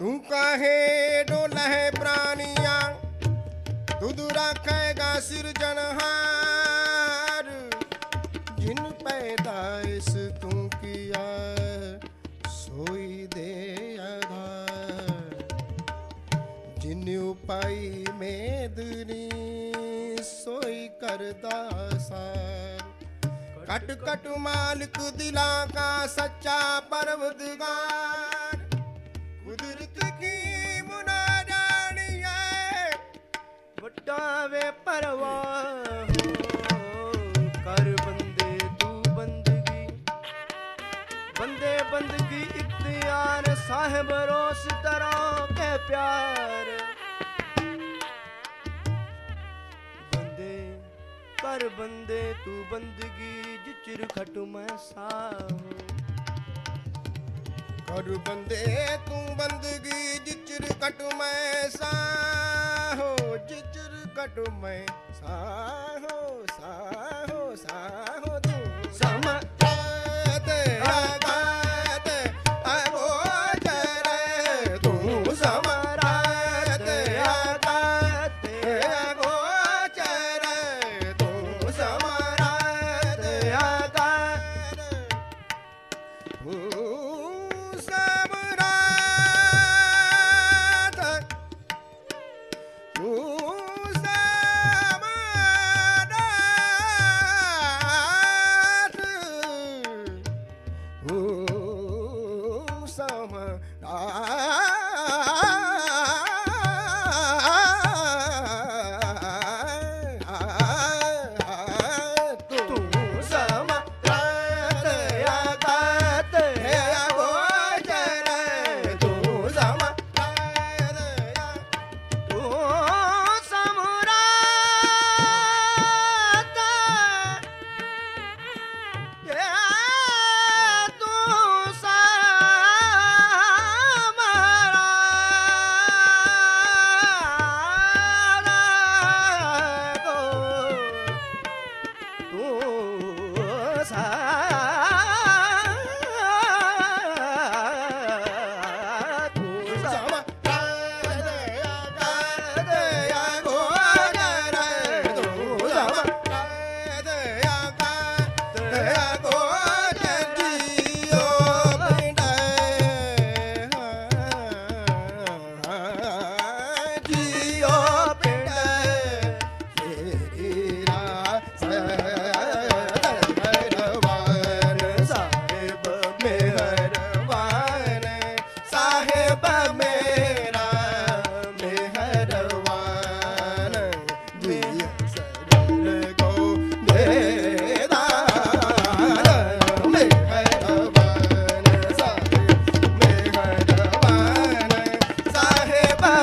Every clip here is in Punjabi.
ਤੂੰ ਕਹੇ ਡੋਲੇ ਪ੍ਰਾਨੀਆਂ ਦੁੱਧ ਰੱਖੇਗਾ ਸਿਰਜਣਹਾਰ ਜਿਨ ਪੈਦਾਇਸ ਤੂੰ ਕੀਆ, ਸੋਈ ਦੇ ਆਧਾਰ। ਜਿਨ ਉਪਾਈ ਸੋਈ ਕਰਦਾ ਸਾਰ। ਕਟ ਕਟ ਮਾਲਕ ਦਿਲਾਂ ਕਾ ਸੱਚਾ ਪਰਵਦਗਾਰ। ਵੱਡਾ ਵੇ ਪਰਵਾਹ। ਕਰ ਬੰਦੇ ਤੂੰ ਬੰਦਗੀ। ਬੰਦੇ ਬੰਦਗੀ ਇਖਤਿਆਰ, ਸਾਹਿਬ ਰੋਸ ਤਰ੍ਹਾਂ ਕੇ ਪਿਆਰ। ਬੰਦੇ, ਕਰ ਬੰਦੇ ਤੂੰ ਬੰਦਗੀ ਜਿਚਰ ਖਟ ਮੈਂ ਸਾਹੋ। ਕਰ ਬੰਦੇ ਤੂੰ ਬੰਦਗੀ ਜਿਚਰ ਕਟ ਮੈਂ ਸਾਹੋ ਜਿਚਰ ਕਟ ਮੈਂ। ਸਾਹੋ ਸਾਹੋ ਸਾਹੋ ਤੂੰ। ਸਮਤ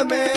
Mírame.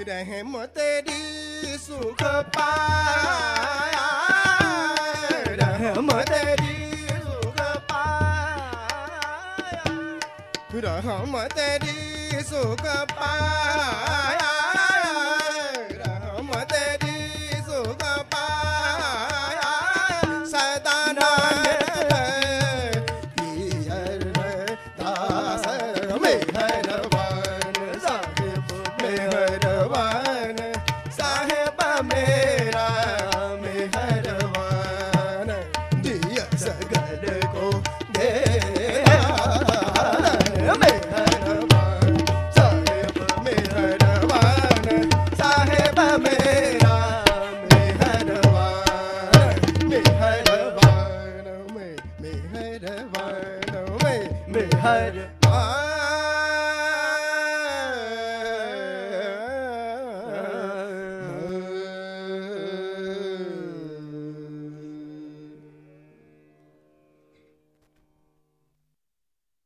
ਰਹਿਮ ਤੇਰੀ ਸੁਖ ਪਾਇਆ। ਰਹਿਮ ਤੇਰੀ ਸੁਖ ਪਾਇਆ। ਰਹਿਮ ਤੇਰੀ ਸੁਖ ਪਾਇਆ। ਮਿਹਰਬਾਨ ਮਿਹਰਬਾਨ ਮਿਹਰ ਆ